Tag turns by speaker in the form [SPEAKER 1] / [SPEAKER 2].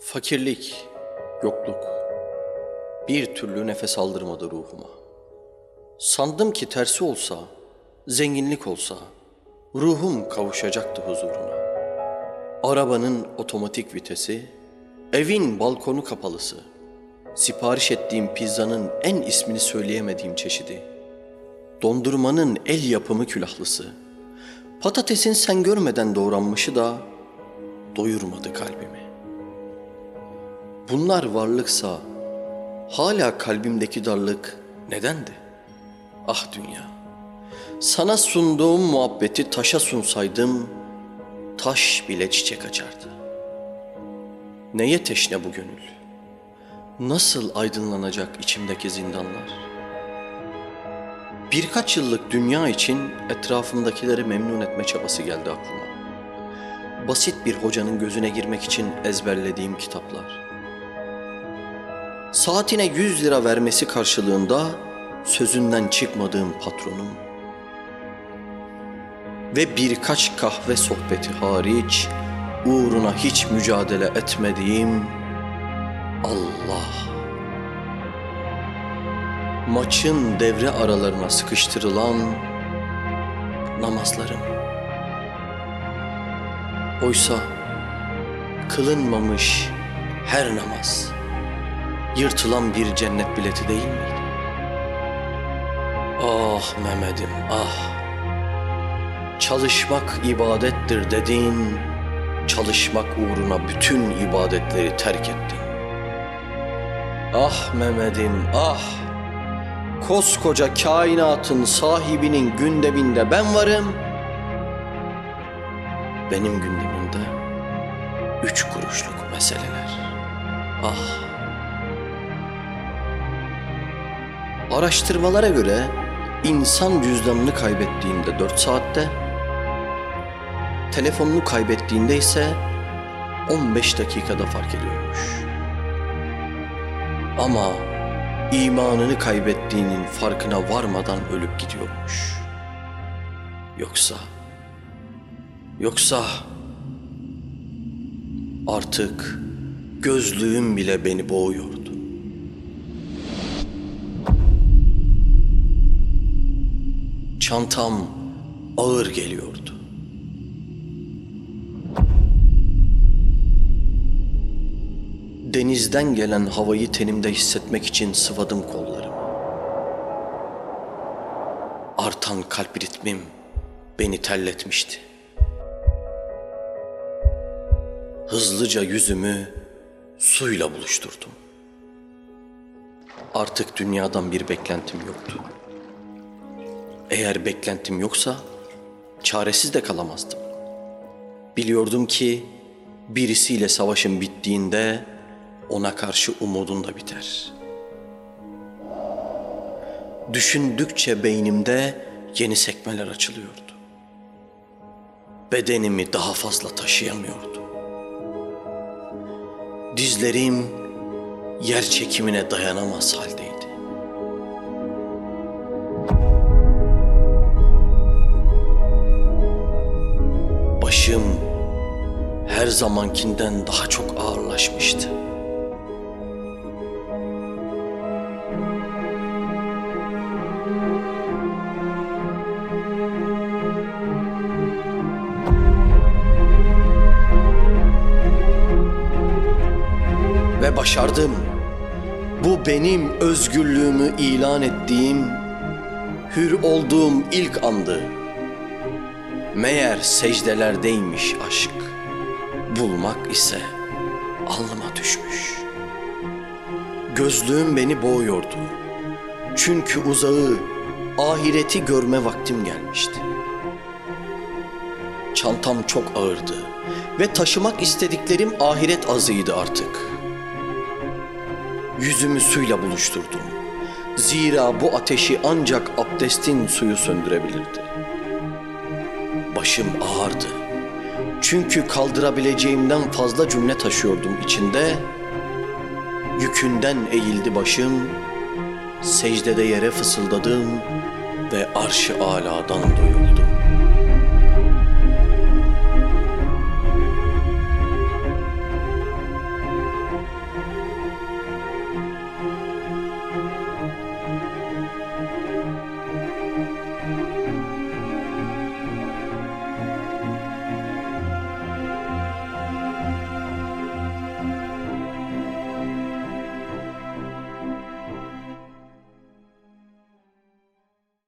[SPEAKER 1] Fakirlik, yokluk bir türlü nefes aldırmadı ruhuma. Sandım ki tersi olsa, zenginlik olsa ruhum kavuşacaktı huzuruna. Arabanın otomatik vitesi, evin balkonu kapalısı, sipariş ettiğim pizzanın en ismini söyleyemediğim çeşidi, dondurmanın el yapımı külahlısı, patatesin sen görmeden doğranmışı da doyurmadı kalbimi. Bunlar varlıksa hala kalbimdeki darlık nedendi? Ah dünya. Sana sunduğum muhabbeti taşa sunsaydım taş bile çiçek açardı. Neye teşne bu gönül? Nasıl aydınlanacak içimdeki zindanlar? Birkaç yıllık dünya için etrafımdakileri memnun etme çabası geldi aklıma. Basit bir hocanın gözüne girmek için ezberlediğim kitaplar. Saatine 100 lira vermesi karşılığında sözünden çıkmadığım patronum ve birkaç kahve sohbeti hariç uğruna hiç mücadele etmediğim Allah. Maçın devre aralarına sıkıştırılan namazlarım. Oysa kılınmamış her namaz yırtılan bir cennet bileti değil miydi? Ah Mehmet'im ah. Çalışmak ibadettir dedin, çalışmak uğruna bütün ibadetleri terk ettin. Ah Mehmet'im ah. Koskoca kainatın sahibinin gündeminde ben varım. Benim gündemimde üç kuruşluk meseleler. Ah. Araştırmalara göre insan cüzdanını kaybettiğinde 4 saatte, telefonunu kaybettiğinde ise 15 dakikada fark ediyormuş. Ama imanını kaybettiğinin farkına varmadan ölüp gidiyormuş. Yoksa, yoksa artık gözlüğüm bile beni boğuyordu. Çantam ağır geliyordu. Denizden gelen havayı tenimde hissetmek için sıvadım kollarımı. Artan kalp ritmim beni terletmişti. Hızlıca yüzümü suyla buluşturdum. Artık dünyadan bir beklentim yoktu. Eğer beklentim yoksa çaresiz de kalamazdım. Biliyordum ki birisiyle savaşım bittiğinde ona karşı umudun da biter. Düşündükçe beynimde yeni sekmeler açılıyordu. Bedenimi daha fazla taşıyamıyordu. Dizlerim yer çekimine dayanamaz haldeydi. Her zamankinden daha çok ağırlaşmıştı. Ve başardım. Bu benim özgürlüğümü ilan ettiğim, hür olduğum ilk andı. Meğer secdelerdeymiş aşk. Bulmak ise alnıma düşmüş. Gözlüğüm beni boğuyordu. Çünkü uzağı, ahireti görme vaktim gelmişti. Çantam çok ağırdı ve taşımak istediklerim ahiret azıydı artık. Yüzümü suyla buluşturdum. Zira bu ateşi ancak abdestin suyu söndürebilirdi. Başım ağırdı. Çünkü kaldırabileceğimden fazla cümle taşıyordum içinde. Yükünden eğildi başım. Secdede yere fısıldadım ve arş-ı aladan duyuldu.